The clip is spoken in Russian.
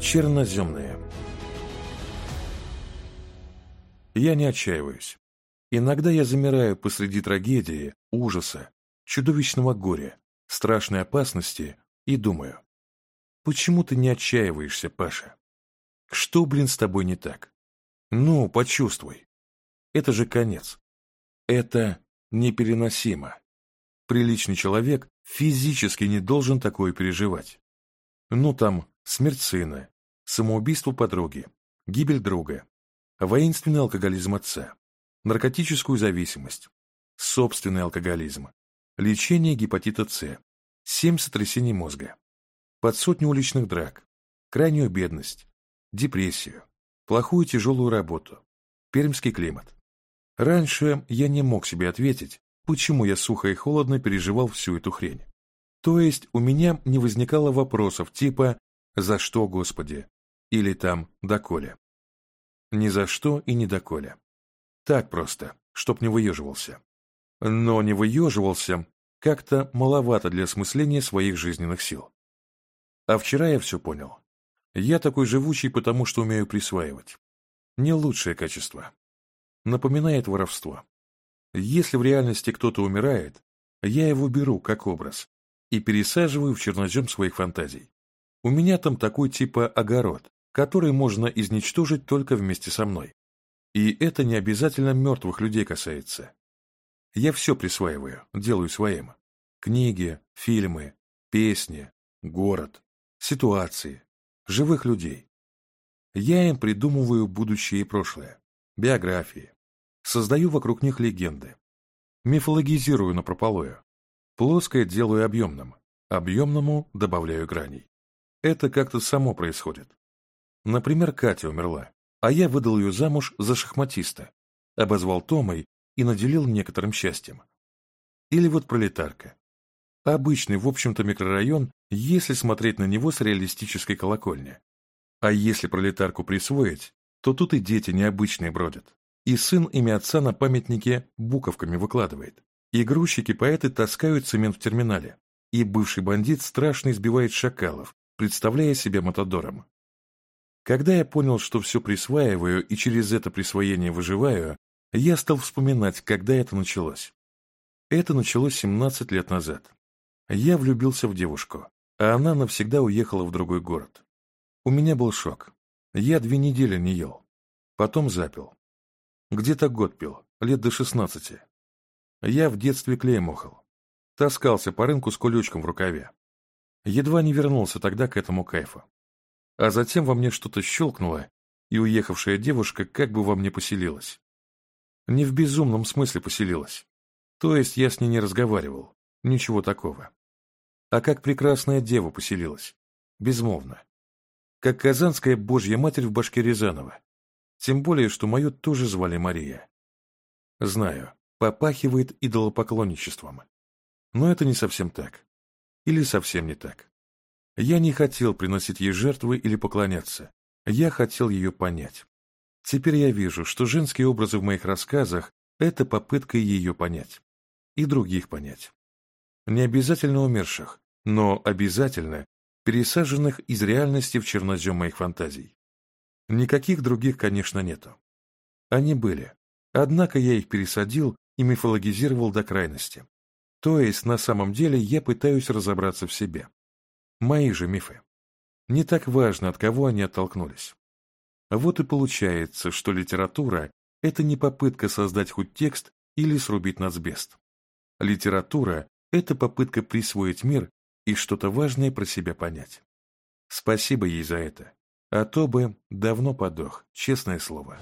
Черноземные. Я не отчаиваюсь. Иногда я замираю посреди трагедии, ужаса, чудовищного горя, страшной опасности и думаю. Почему ты не отчаиваешься, Паша? Что, блин, с тобой не так? Ну, почувствуй. Это же конец. Это непереносимо. Приличный человек физически не должен такое переживать. Ну там, смерть сына, самоубийство подруги, гибель друга, воинственный алкоголизм отца, наркотическую зависимость, собственный алкоголизм, лечение гепатита С, семь сотрясений мозга, под сотню уличных драк, крайнюю бедность, депрессию, плохую тяжелую работу, пермский климат. Раньше я не мог себе ответить, почему я сухо и холодно переживал всю эту хрень. То есть у меня не возникало вопросов типа «За что, Господи?» или там «Доколе». Ни за что и не доколе. Так просто, чтоб не выеживался. Но не выеживался как-то маловато для осмысления своих жизненных сил. А вчера я все понял. Я такой живучий, потому что умею присваивать. Не лучшее качество. Напоминает воровство. Если в реальности кто-то умирает, я его беру как образ и пересаживаю в чернозем своих фантазий. У меня там такой типа огород, который можно изничтожить только вместе со мной. И это не обязательно мертвых людей касается. Я все присваиваю, делаю своим. Книги, фильмы, песни, город, ситуации, живых людей. Я им придумываю будущее и прошлое, биографии. Создаю вокруг них легенды. Мифологизирую напропалую. Плоское делаю объемным, объемному добавляю граней. Это как-то само происходит. Например, Катя умерла, а я выдал ее замуж за шахматиста, обозвал Томой и наделил некоторым счастьем. Или вот пролетарка. Обычный, в общем-то, микрорайон, если смотреть на него с реалистической колокольни. А если пролетарку присвоить, то тут и дети необычные бродят. И сын имя отца на памятнике буковками выкладывает. И грузчики-поэты таскают цемент в терминале. И бывший бандит страшно избивает шакалов, представляя себя Матадором. Когда я понял, что все присваиваю и через это присвоение выживаю, я стал вспоминать, когда это началось. Это началось 17 лет назад. Я влюбился в девушку, а она навсегда уехала в другой город. У меня был шок. Я две недели не ел. Потом запил. Где-то год пил, лет до 16. Я в детстве клеем ухал. Таскался по рынку с кулечком в рукаве едва не вернулся тогда к этому кайфу. А затем во мне что-то щелкнуло, и уехавшая девушка как бы во мне поселилась. Не в безумном смысле поселилась. То есть я с ней не разговаривал, ничего такого. А как прекрасная дева поселилась. Безмолвно. Как казанская божья матерь в башке Рязанова. Тем более, что мою тоже звали Мария. Знаю, попахивает идолопоклонничеством. Но это не совсем так. Или совсем не так. Я не хотел приносить ей жертвы или поклоняться. Я хотел ее понять. Теперь я вижу, что женские образы в моих рассказах – это попытка ее понять. И других понять. Не обязательно умерших, но обязательно пересаженных из реальности в чернозем моих фантазий. Никаких других, конечно, нету. Они были. Однако я их пересадил и мифологизировал до крайности. То есть, на самом деле, я пытаюсь разобраться в себе. Мои же мифы. Не так важно, от кого они оттолкнулись. Вот и получается, что литература – это не попытка создать хоть текст или срубить нацбест. Литература – это попытка присвоить мир и что-то важное про себя понять. Спасибо ей за это. А то бы давно подох, честное слово.